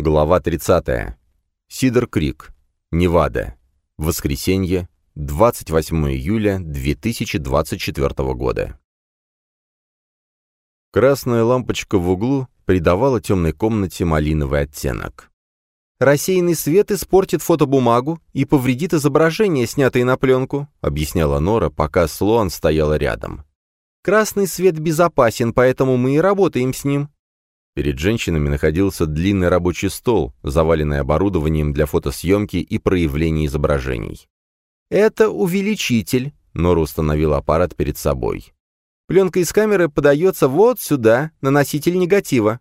Глава 30. Сидер Крик. Невада. Воскресенье, 28 июля 2024 года. Красная лампочка в углу придавала темной комнате малиновый оттенок. «Рассеянный свет испортит фотобумагу и повредит изображение, снятое на пленку», объясняла Нора, пока Слоан стояла рядом. «Красный свет безопасен, поэтому мы и работаем с ним. Перед женщинами находился длинный рабочий стол, заваленный оборудованием для фотосъемки и проявления изображений. «Это увеличитель», — Нора установила аппарат перед собой. «Пленка из камеры подается вот сюда, на носитель негатива».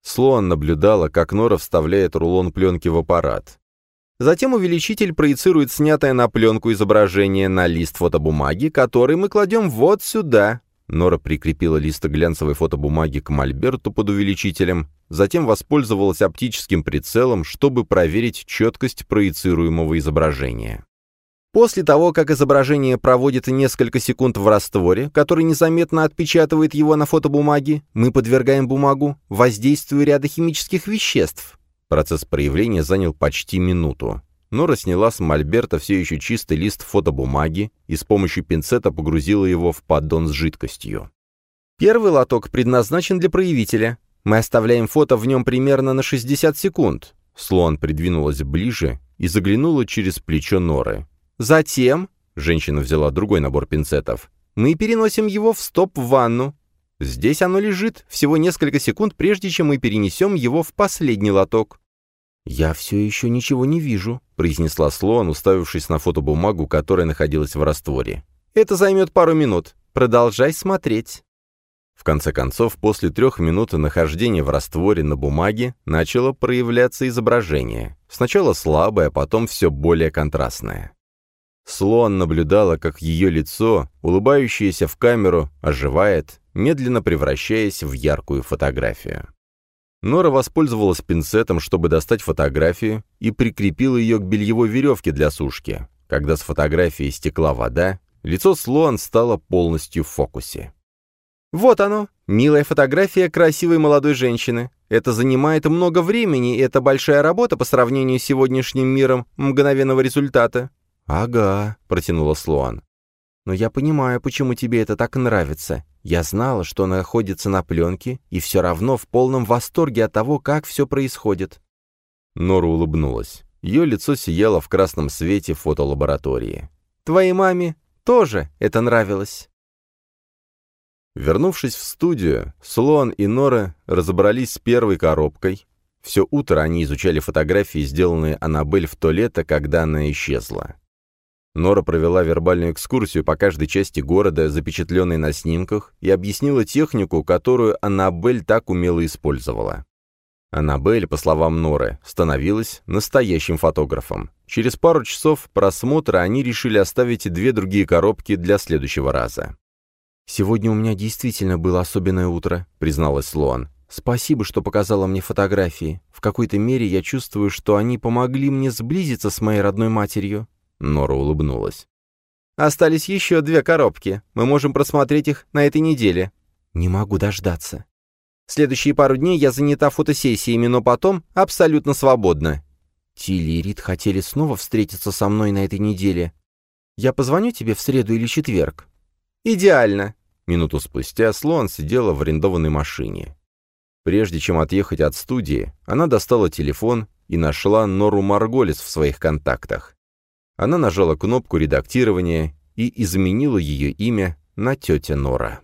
Слоан наблюдала, как Нора вставляет рулон пленки в аппарат. Затем увеличитель проецирует снятое на пленку изображение на лист фотобумаги, который мы кладем вот сюда, Нора прикрепила лист глянцевой фотобумаги к мольберту под увеличителем, затем воспользовалась оптическим прицелом, чтобы проверить четкость проецируемого изображения. После того, как изображение проводит несколько секунд в растворе, который незаметно отпечатывает его на фотобумаге, мы подвергаем бумагу воздействию ряда химических веществ. Процесс проявления занял почти минуту. Нора сняла с мольберта все еще чистый лист фотобумаги и с помощью пинцета погрузила его в поддон с жидкостью. Первый лоток предназначен для проявителя. Мы оставляем фото в нем примерно на 60 секунд. Слоан придвинулась ближе и заглянула через плечо Норы. Затем, женщина взяла другой набор пинцетов, мы переносим его в стоп-ванну. Здесь оно лежит всего несколько секунд, прежде чем мы перенесем его в последний лоток. «Я все еще ничего не вижу», — произнесла Слоан, уставившись на фотобумагу, которая находилась в растворе. «Это займет пару минут. Продолжай смотреть». В конце концов, после трех минут нахождения в растворе на бумаге начало проявляться изображение. Сначала слабое, а потом все более контрастное. Слоан наблюдала, как ее лицо, улыбающееся в камеру, оживает, медленно превращаясь в яркую фотографию. Нора воспользовалась пинцетом, чтобы достать фотографию, и прикрепила ее к бельевой веревке для сушки. Когда с фотографии стекла вода, лицо Слоан стало полностью в фокусе. «Вот оно, милая фотография красивой молодой женщины. Это занимает много времени, и это большая работа по сравнению с сегодняшним миром мгновенного результата». «Ага», — протянула Слоан. «Но я понимаю, почему тебе это так нравится. Я знала, что находится на пленке, и все равно в полном восторге от того, как все происходит. Нора улыбнулась. Ее лицо сияло в красном свете фотолаборатории. «Твоей маме тоже это нравилось». Вернувшись в студию, Слоан и Нора разобрались с первой коробкой. Все утро они изучали фотографии, сделанные Аннабель в то лето, когда она исчезла. Нора провела вербальную экскурсию по каждой части города, запечатленной на снимках, и объяснила технику, которую Аннабель так умело использовала. Аннабель, по словам Норы, становилась настоящим фотографом. Через пару часов просмотра они решили оставить две другие коробки для следующего раза. «Сегодня у меня действительно было особенное утро», — призналась Слоан. «Спасибо, что показала мне фотографии. В какой-то мере я чувствую, что они помогли мне сблизиться с моей родной матерью. Нора улыбнулась. «Остались еще две коробки. Мы можем просмотреть их на этой неделе». «Не могу дождаться». «Следующие пару дней я занята фотосессиями, но потом абсолютно свободна». Тилли и Рид хотели снова встретиться со мной на этой неделе. Я позвоню тебе в среду или четверг?» «Идеально». Минуту спустя Слоан сидела в арендованной машине. Прежде чем отъехать от студии, она достала телефон и нашла Нору Марголис в своих контактах. Она нажала кнопку редактирования и изменила ее имя на тетя Нора.